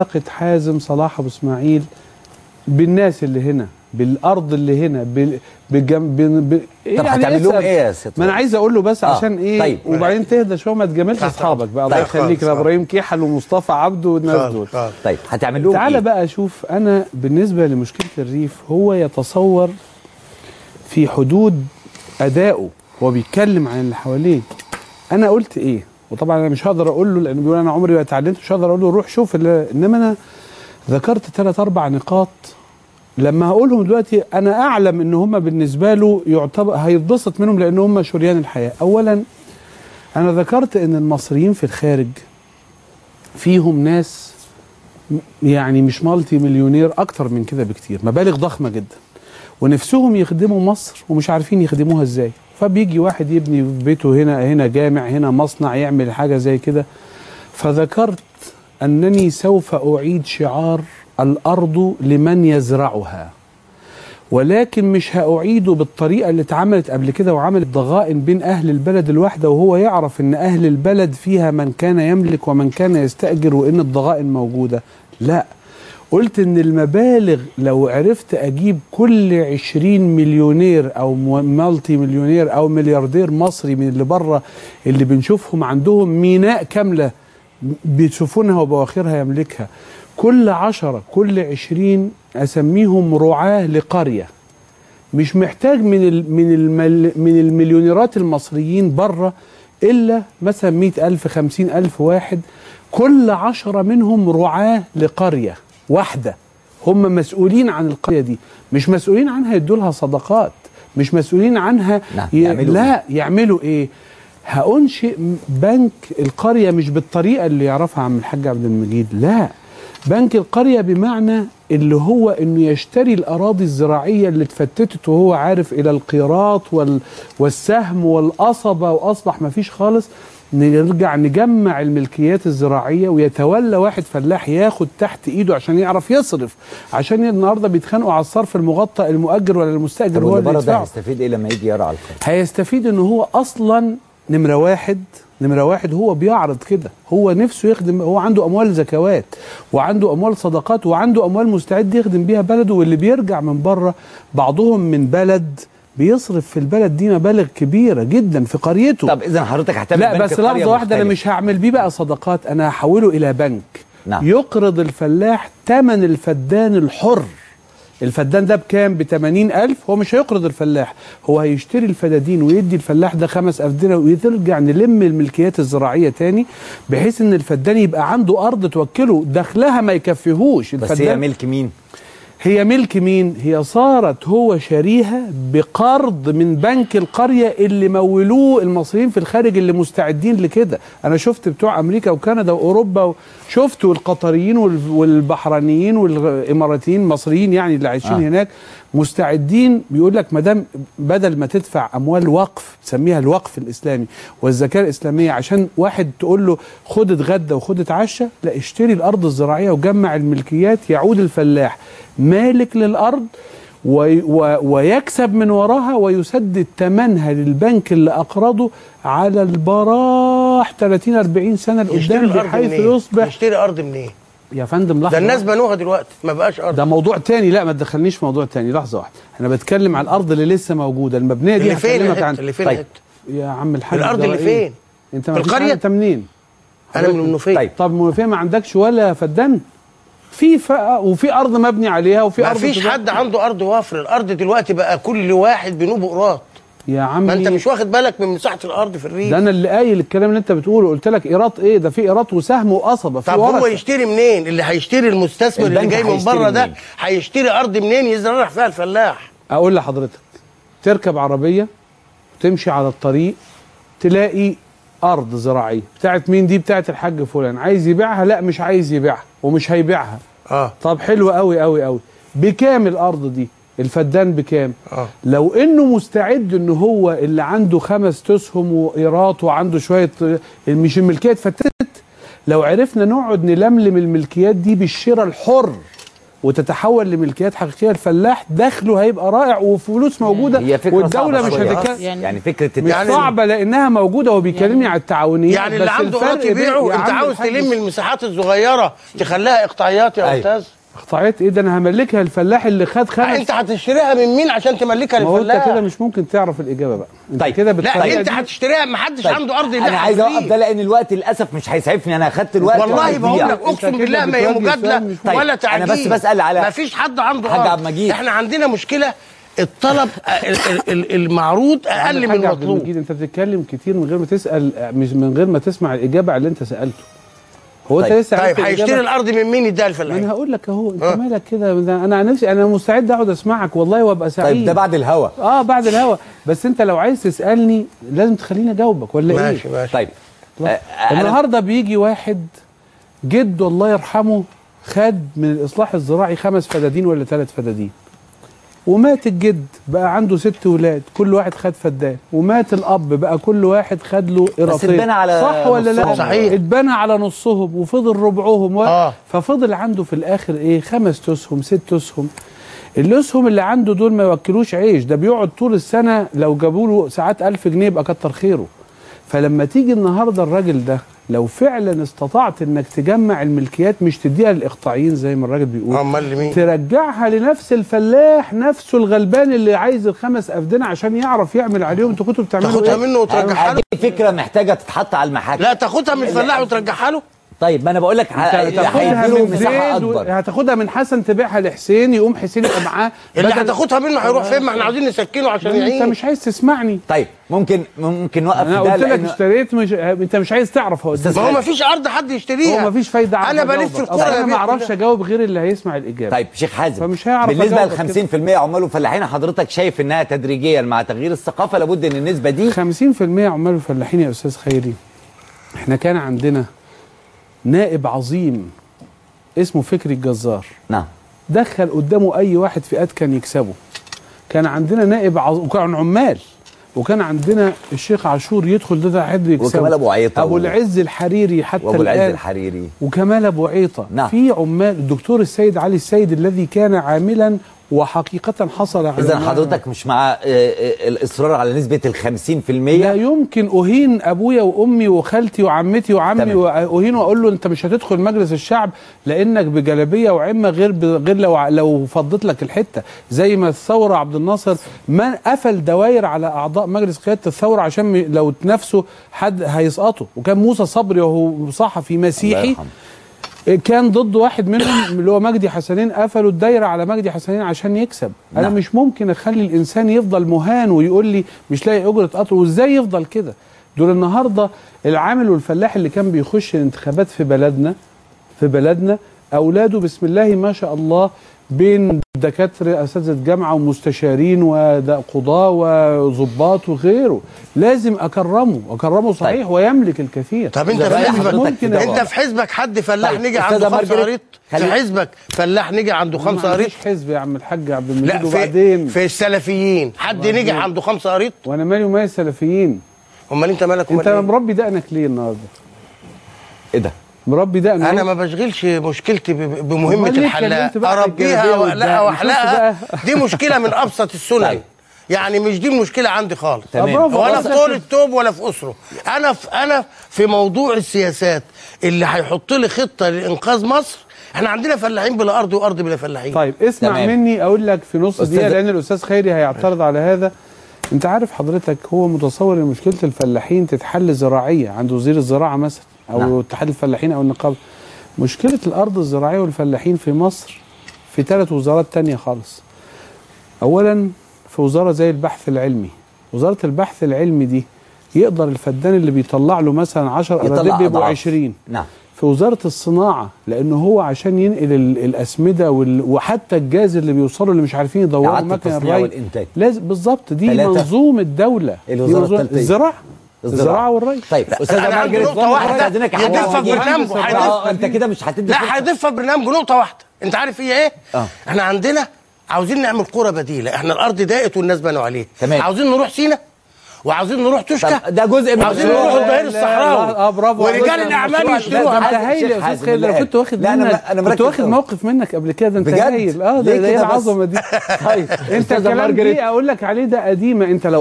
علاقة حازم صلاح أبو إسماعيل بالناس اللي هنا بالأرض اللي هنا. بجم... ب... طب هتعمل لهم. إيه يا ست ما أنا عايز أقول له بس آه، عشان إيه طيب. وبعدين تهدى شوية ما تجاملش تحت أصحابك بقى الله طيب، يخليك خالص، يا آه. إبراهيم كيحل ومصطفى عبده والناس دول. طيب هتعمل لهم تعالى إيه بقى شوف أنا بالنسبة لمشكلة الريف هو يتصور في حدود أدائه هو بيتكلم عن اللي حواليه أنا قلت إيه وطبعا أنا مش هقدر أقول له لأنه بيقول أنا عمري ما اتعلمت مش هقدر أقول له روح شوف إنما أنا ذكرت ثلاث أربع نقاط. لما هقولهم دلوقتي أنا أعلم إن هم بالنسبة له يعتبر هيتبسط منهم لأن هم شريان الحياة. اولا أنا ذكرت إن المصريين في الخارج فيهم ناس يعني مش مالتي مليونير أكتر من كده بكتير مبالغ ضخمة جدا. ونفسهم يخدموا مصر ومش عارفين يخدموها إزاي. فبيجي واحد يبني بيته هنا هنا جامع هنا مصنع يعمل حاجة زي كده. فذكرت أنني سوف أعيد شعار الأرض لمن يزرعها. ولكن مش هأعيده بالطريقة اللي اتعملت قبل كده وعملت ضغائن بين أهل البلد الواحدة وهو يعرف إن أهل البلد فيها من كان يملك ومن كان يستأجر وإن الضغائن موجودة. لا قلت إن المبالغ لو عرفت أجيب كل عشرين مليونير أو مو- مالتي مليونير أو ملياردير مصري من اللي بره اللي بنشوفهم عندهم ميناء كاملة بيشوفونها وبواخرها يملكها. كل عشرة كل عشرين أسميهم رعاة لقرية. مش محتاج من من من المليونيرات المصريين بره إلا مثلا مئة ألف خمسين ألف واحد. كل عشرة منهم رعاة لقرية. واحدة. هم مسؤولين عن القرية دي. مش مسؤولين عنها يدوا لها صدقات. مش مسؤولين عنها نعم، يعملوا لا يعملوا إيه؟ هأنشئ بنك القرية مش بالطريقة اللي يعرفها عم الحاج عبد المجيد لا. بنك القرية بمعنى اللي هو إنه يشتري الأراضي الزراعية اللي اتفتتت وهو عارف إلى القيراط وال والسهم والقصبة وأصبح ما فيش خالص. نرجع نجمع الملكيات الزراعية ويتولى واحد فلاح ياخد تحت إيده عشان يعرف يصرف عشان النهارده بيتخانقوا على الصرف المغطى المؤجر ولا المستأجر طب هو اللي يدفعه. هيستفيد إيه لما يجي يرعى القرى هيستفيد إن هو أصلا نمرة واحد نمرة واحد هو بيعرض كده هو نفسه يخدم هو عنده أموال زكوات وعنده أموال صدقات وعنده أموال مستعد يخدم بيها بلده واللي بيرجع من بره بعضهم من بلد بيصرف في البلد دي مبالغ كبيرة جدا في قريته. طب إذا حضرتك هتعمل لا بس واحدة أنا مختلف. مش هعمل بيه بقى صدقات أنا هحوله إلى بنك. نعم. يقرض الفلاح ثمن الفدان الحر. الفدان ده بكام؟ ب ألف. هو مش هيقرض الفلاح هو هيشتري الفدادين ويدي الفلاح ده خمس أفدنة ويرجع نلم الملكيات الزراعية تاني بحيث إن الفدان يبقى عنده أرض توكله دخلها ما يكفيهوش. بس هي الفدان ملك مين؟ هي ملك مين؟ هي صارت هو شاريها بقرض من بنك القرية اللي مولوه المصريين في الخارج اللي مستعدين لكده أنا شفت بتوع أمريكا وكندا وأوروبا شفت والقطريين وال- والبحرينيين والإماراتيين المصريين يعني اللي عايشين. آه. هناك مستعدين بيقول لك مدام بدل ما تدفع أموال وقف تسميها الوقف الإسلامي والزكاة الإسلامية عشان واحد تقول له خد اتغدى وخد اتعشى لا اشتري الأرض الزراعية وجمع الملكيات يعود الفلاح مالك و ويكسب من وراها ويسدد ثمنها للبنك اللي أقرضه على البراح 30 40 سنة يشتري لقدام الأرض بحيث؟ يصبح يشتري ارض منين؟ يا فندم لحظة ده الناس. بنوها دلوقتي ما بقاش أرض ده موضوع تاني لا ما تدخلنيش في موضوع تاني لحظة واحدة أنا بتكلم على الأرض اللي لسه موجودة المبنية دي اللي فين عن اللي فين طيب. يا عم الحاج الأرض اللي إيه؟ فين؟ أنت ما في فيش القرية؟ حاجة، أنت منين أنا من المنوفيه طيب. طب منوفية ما عندكش ولا فدان في فقه وفي أرض مبني عليها وفي ما أرض فيش تبقى- حد عنده أرض وافر الأرض دلوقتي بقى كل واحد بنوبه قراط يا عمي. ما انت مش واخد بالك من مساحة الأرض في الريف؟ ده أنا اللي قايل الكلام اللي أنت بتقوله. قلت لك إيراد إيه؟ ده في إيراد وسهم وقصبة في طب هو. يشتري منين؟ اللي هيشتري المستثمر اللي جاي من بره ده؟ هيشتري أرض منين؟ يزرع فيها الفلاح. أقول لحضرتك تركب عربية وتمشي على الطريق تلاقي أرض زراعية. بتاعت مين دي؟ بتاعت الحاج فلان. عايز يبيعها؟ لا مش عايز يبيعها ومش هيبيعها. آه. طب حلو قوي قوي قوي بكام الأرض دي؟ الفدان بكام؟ آه. لو إنه مستعد إن هو اللي عنده خمس تسهم وايرات وعنده شوية مش الملكيه اتفتت لو عرفنا نقعد نلملم الملكيات دي بالشراء الحر وتتحول لملكيات حقيقية الفلاح دخله هيبقى رائع وفلوس موجودة هي فكرة والدولة صعبة مش. هتتكلم. يعني, يعني فكرة مش يعني- صعبة لأنها موجودة هو بيكلمني على التعاونيات يعني اللي عنده بين- يبيعه. أنت عم عاوز تلم المساحات الصغيرة تخليها إقطاعيات يا. أستاذ؟ اقطاعيات إيه ده أنا هملكها الفلاح اللي خد خمس أنت هتشتريها من مين عشان تملكها هو أنت للفلاح كده مش ممكن تعرف الإجابة بقى أنت طيب. كده لا أنت هتشتريها ما حدش طيب، عنده أرض أنا عايز اوقف. ده لأن الوقت للأسف مش هيسعفني أنا أخدت الوقت والله بقول. لك أقسم بالله ما هي مجادلة سؤال مش طيب، ولا تعجيز بس بسأل على- ما فيش حد عنده أرض. إحنا عندنا مشكلة الطلب ال- ال- ال- المعروض أقل من المطلوب أنت بتتكلم كتير من غير ما تسأل مش من غير ما تسمع الإجابة على اللي أنت سألته هو طيب. انت لسه عارف طيب؟ هيشتري الأرض من مين يديها ما أنا هقول لك أهو أنت؟ مالك كده؟ ده أنا نفسي أنا مستعد أقعد أسمعك والله وأبقى سعيد. طيب ده بعد الهوا. آه بعد الهوا. بس أنت لو عايز تسألني لازم تخليني أجاوبك ولا ماشي إيه؟ ماشي طيب. لا. آه، أنا- النهارده بيجي واحد جده الله يرحمه خد من الإصلاح الزراعي خمس فدادين ولا ثلاث فدادين. ومات الجد بقى عنده ست ولاد كل واحد خد فدان. ومات الأب بقى كل واحد خد له قراطين اتبنى على صح ولا لا. صحيح. اتبنى على نصهم وفضل ربعهم و... آه. ففضل عنده في الآخر إيه؟ خمس تسهم ست تسهم. الأسهم اللي عنده دول ما يوكلوش عيش. ده بيقعد طول السنة لو جابوا له ساعات ألف جنيه يبقى كتر خيره. فلما تيجي النهارده الراجل ده لو فعلا استطعت إنك تجمع الملكيات مش تديها للإقطاعيين زي ما الراجل بيقول أمال لمين؟ ترجعها لنفس الفلاح نفسه الغلبان اللي عايز الخمس أفدنة عشان يعرف يعمل عليهم أنتوا كنتوا بتعملوا تاخدها؟ منه وترجعها له؟ دي فكرة محتاجة تتحط على المحاكم. لا تاخدها من الفلاح وترجعها له؟ طيب ما أنا بقول لك هتاخدها هيديله من مساحة. أكبر. هتاخدها من حسن تبيعها لحسين يقوم حسين يبقى معاه اللي هتاخدها منه هيروح فين؟ ما إحنا عاوزين نسكنه عشان أنت يعيش مش عايز تسمعني. طيب ممكن ممكن نوقف أنا ده قلت لك اشتريت مش... أنت مش عايز تعرف. هو ما هو. ما فيش ارض حد يشتريها. هو مفيش فايدة أعرف أنا بلف الكورة أنا ما أعرفش. أجاوب غير اللي هيسمع الإجابة. طيب شيخ حازم فمش هيعرف بالنسبة لل 50% عمال وفلاحين حضرتك شايف إنها تدريجيا مع تغيير الثقافة لابد إن النسبة دي 50% عمال وفلاحين يا أستاذ خيري. إحنا كان عندنا نائب عظيم اسمه فكري الجزار. نعم. دخل قدامه أي واحد فئات كان يكسبه. كان عندنا نائب عظيم وكان عمال. وكان عندنا الشيخ عاشور يدخل ده, حد يكسبه. وكمال أبو عيطة أبو العز الحريري حتى وأبو العز الآن. الحريري. وكمال أبو عيطة. نعم. في عمال الدكتور السيد علي السيد الذي كان عاملا وحقيقة حصل على ما- حضرتك مش مع آه، آه، الإصرار على نسبة ال 50% لا يمكن أهين أبويا وأمي وخالتي وعمتي وعمي تمام. واهين وأقول له أنت مش هتدخل مجلس الشعب لأنك بجلابية وعمة غير. غير لو لو فضت لك الحتة زي ما الثورة عبد الناصر ما قفل دوائر على أعضاء مجلس قيادة الثورة عشان لو تنافسوا حد هيسقطوا وكان موسى صبري وهو صحفي مسيحي. كان ضد واحد منهم اللي هو مجدي حسنين قفلوا الدايرة على مجدي حسنين عشان يكسب أنا نعم. مش ممكن أخلي الإنسان يفضل مهان ويقول لي مش لاقي أجرة قطر وإزاي يفضل كده دول النهارده العامل والفلاح اللي كان بيخش الانتخابات في بلدنا في بلدنا أولاده بسم الله ما شاء الله بين دكاترة أساتذة جامعة ومستشارين وقضاه وظباط وغيره. لازم أكرمه أكرمه صحيح طيب. ويملك الكثير. طب انت إذا في حزبك ممكن بقى. في حزبك حد فلاح طيب، نجي عنده خمسة قريط في حزبك فلاح نجي عنده خمسة قريط حزب يا عم الحاج عبد المجيد لا في وبعدين في السلفيين. حد. نجي عنده خمسة قريط وأنا مالي ومال السلفيين. أمال أنت مالك أنت أمال إيه؟ مربي دقنك ليه النهارده؟ إيه ده؟ مربي دقنك أنا ما بشغلش مشكلتي بمهمة الحلاق. أربيها وأقلقها؟ واحلقها دي مشكلة من أبسط السنن. طيب. يعني مش دي المشكلة عندي خالص. تمام. ولا في طول التوب ولا في أسرة. أنا في أنا في موضوع السياسات اللي هيحط لي خطة لإنقاذ مصر إحنا عندنا فلاحين بلا أرض وأرض بلا فلاحين. طيب اسمع تمام. مني أقول لك في نص دقيقة لأن الأستاذ خيري هيعترض على هذا. أنت عارف حضرتك هو متصور إن مشكلة الفلاحين تتحل زراعية عند وزير الزراعة مثلا. أو نعم. اتحاد الفلاحين أو النقابة مشكلة الأرض الزراعية والفلاحين في مصر في ثلاث وزارات تانية خالص اولا في وزارة زي البحث العلمي وزارة البحث العلمي دي يقدر الفدان اللي بيطلع له مثلا 10 يطلع اراضي بيبقوا أضعاف. 20 نعم في وزارة الصناعة لأنه هو عشان ينقل ال- الأسمدة وال... وحتى الجاز اللي بيوصلوا اللي مش عارفين يدوروا التصنيع الري. لازم بالظبط دي. منظومة الثالثة إيه؟ الزراعه الزراعة. الزراعة والري طيب استاذه مارجريت في المجيد. برنامجه، آه، هيضيفها أنت كده مش هتدي. لا هيضيفها في برنامجه نقطة واحدة أنت عارف هي إيه آه. إحنا عندنا عاوزين نعمل قرى بديلة إحنا الأرض ضاقت والناس بنوا عليها تمام. عاوزين نروح سينا وعاوزين نروح طب ده جزء من عاوزين. نروح البهير الصحراوي آه برافو. ورجال الأعمال يشتروها أنت هايل يا أستاذ خالد أنا. كنت واخد لا، منك أنا كنت واخد. موقف منك قبل كده أنت؟ هايل آه ده إيه؟ العظمة دي طيب أنت الكلام. دي أقول لك عليه ده قديمة أنت لو